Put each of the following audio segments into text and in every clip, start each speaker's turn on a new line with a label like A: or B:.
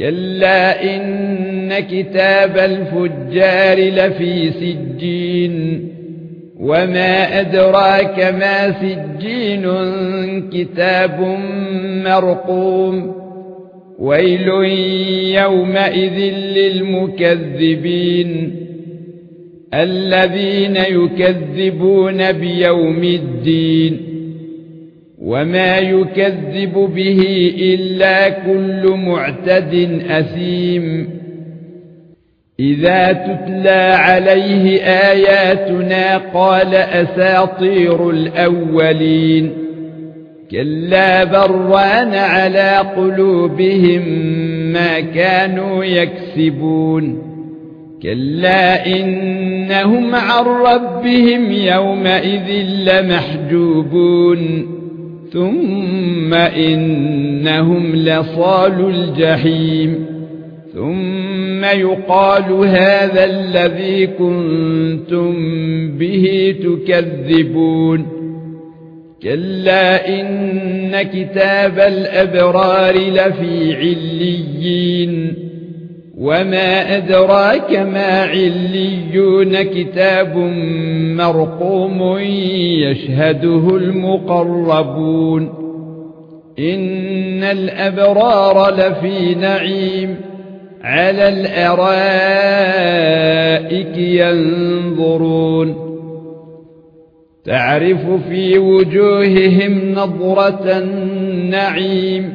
A: كلا ان كتاب الفجار لفي سجين وما ادراك ما سجين كتاب مرقوم ويل يومئذ للمكذبين الذين يكذبون بيوم الدين وما يكذب به إلا كل معتد أثيم. إذا تتلى عليه آياتنا قال أساطير الأولين. كلا بران على قلوبهم ما كانوا يكسبون. كلا إنهم عن ربهم يومئذ لمحجوبون. ثم إنهم لصال الجحيم. ثم يقال هذا الذي كنتم به تكذبون. كلا إن كتاب الأبرار لفي عليين. وما ادراك ما عليون كتاب مرقوم يشهده المقربون ان الابرار لفي نعيم على الارائك ينظرون تعرف في وجوههم نظرة النعيم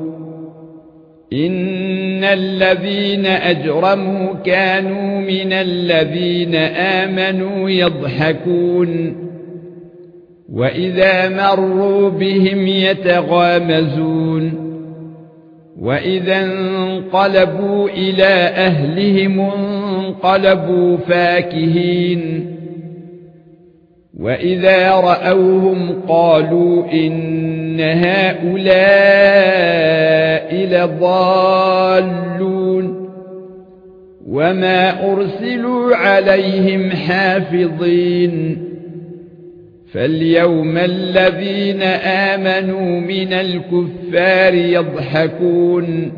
A: ان الذين اجرموا كانوا من الذين امنوا يضحكون واذا مروا بهم يتغامزون واذا انقلبوا إلى اهلهم انقلبوا فاكهين واذا راوهم قالوا ان هؤلاء لضالون وما أرسلوا عليهم حافظين فاليوم الذين آمنوا من الكفار يضحكون